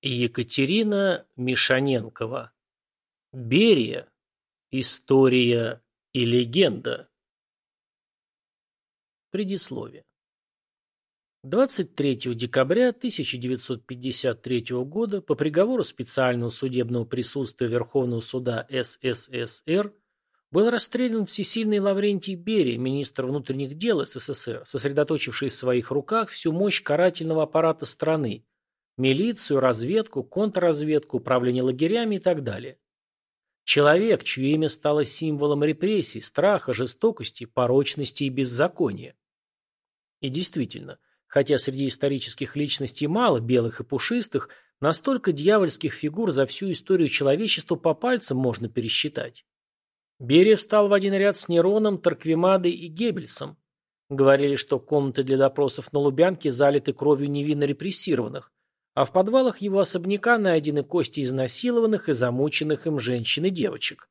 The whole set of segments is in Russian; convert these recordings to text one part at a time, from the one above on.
Екатерина Мишаненкова. Берия. История и легенда. Предисловие. 23 декабря 1953 года по приговору специального судебного присутствия Верховного суда СССР был расстрелян всесильный Лаврентий Берия, министр внутренних дел СССР, сосредоточивший в своих руках всю мощь карательного аппарата страны, милицию, разведку, контрразведку, управление лагерями и так далее. Человек, чье имя стало символом репрессий, страха, жестокости, порочности и беззакония. И действительно, хотя среди исторических личностей мало белых и пушистых, настолько дьявольских фигур за всю историю человечества по пальцам можно пересчитать. Берия встал в один ряд с Нероном, Тарквимадой и Геббельсом. Говорили, что комнаты для допросов на Лубянке залиты кровью невинно репрессированных, а в подвалах его особняка найдены кости изнасилованных и замученных им женщин и девочек.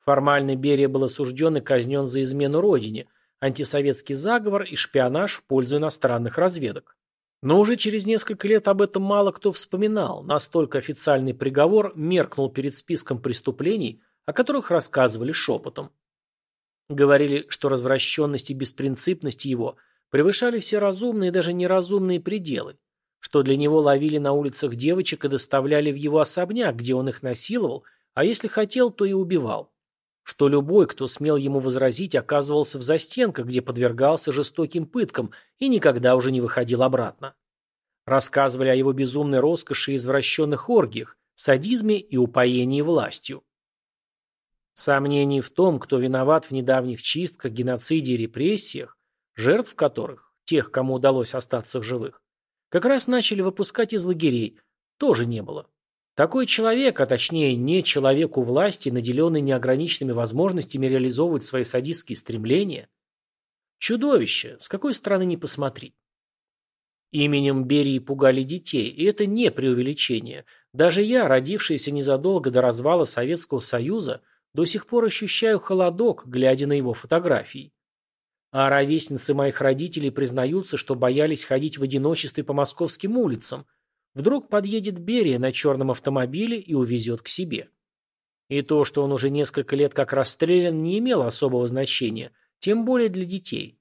Формально Берия был осужден и казнен за измену родине, антисоветский заговор и шпионаж в пользу иностранных разведок. Но уже через несколько лет об этом мало кто вспоминал, настолько официальный приговор меркнул перед списком преступлений, о которых рассказывали шепотом. Говорили, что развращенность и беспринципность его превышали все разумные и даже неразумные пределы, что для него ловили на улицах девочек и доставляли в его особняк, где он их насиловал, а если хотел, то и убивал. Что любой, кто смел ему возразить, оказывался в застенках, где подвергался жестоким пыткам и никогда уже не выходил обратно. Рассказывали о его безумной роскоши и извращенных оргиях, садизме и упоении властью. Сомнений в том, кто виноват в недавних чистках, геноциде и репрессиях, жертв которых, тех, кому удалось остаться в живых, как раз начали выпускать из лагерей. Тоже не было. Такой человек, а точнее не человек у власти, наделенный неограниченными возможностями реализовывать свои садистские стремления. Чудовище, с какой стороны ни посмотри. Именем Берии пугали детей, и это не преувеличение. Даже я, родившийся незадолго до развала Советского Союза, до сих пор ощущаю холодок, глядя на его фотографии. А ровесницы моих родителей признаются, что боялись ходить в одиночестве по московским улицам. Вдруг подъедет Берия на черном автомобиле и увезет к себе. И то, что он уже несколько лет как расстрелян, не имело особого значения, тем более для детей.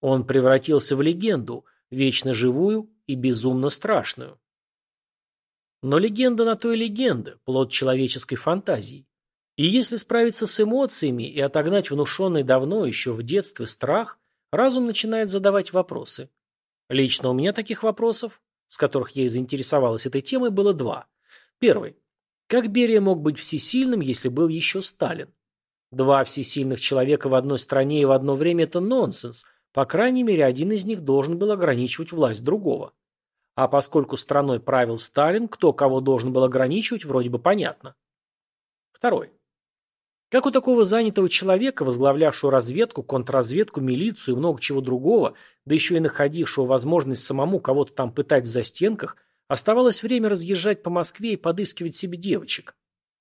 Он превратился в легенду, вечно живую и безумно страшную. Но легенда на то и легенда, плод человеческой фантазии. И если справиться с эмоциями и отогнать внушенный давно, еще в детстве, страх, разум начинает задавать вопросы. Лично у меня таких вопросов, с которых я и заинтересовалась этой темой, было два. Первый. Как Берия мог быть всесильным, если был еще Сталин? Два всесильных человека в одной стране и в одно время – это нонсенс. По крайней мере, один из них должен был ограничивать власть другого. А поскольку страной правил Сталин, кто кого должен был ограничивать, вроде бы понятно. Второй. Как у такого занятого человека, возглавлявшего разведку, контрразведку, милицию и много чего другого, да еще и находившего возможность самому кого-то там пытать в застенках, оставалось время разъезжать по Москве и подыскивать себе девочек.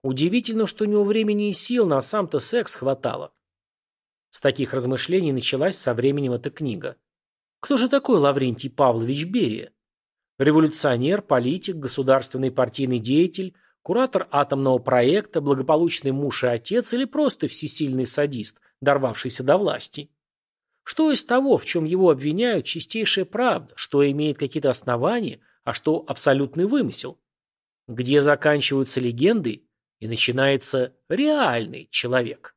Удивительно, что у него времени и сил на сам-то секс хватало. С таких размышлений началась со временем эта книга. Кто же такой Лаврентий Павлович Берия? Революционер, политик, государственный партийный деятель – Куратор атомного проекта, благополучный муж и отец или просто всесильный садист, дорвавшийся до власти? Что из того, в чем его обвиняют, чистейшая правда, что имеет какие-то основания, а что абсолютный вымысел? Где заканчиваются легенды и начинается реальный человек?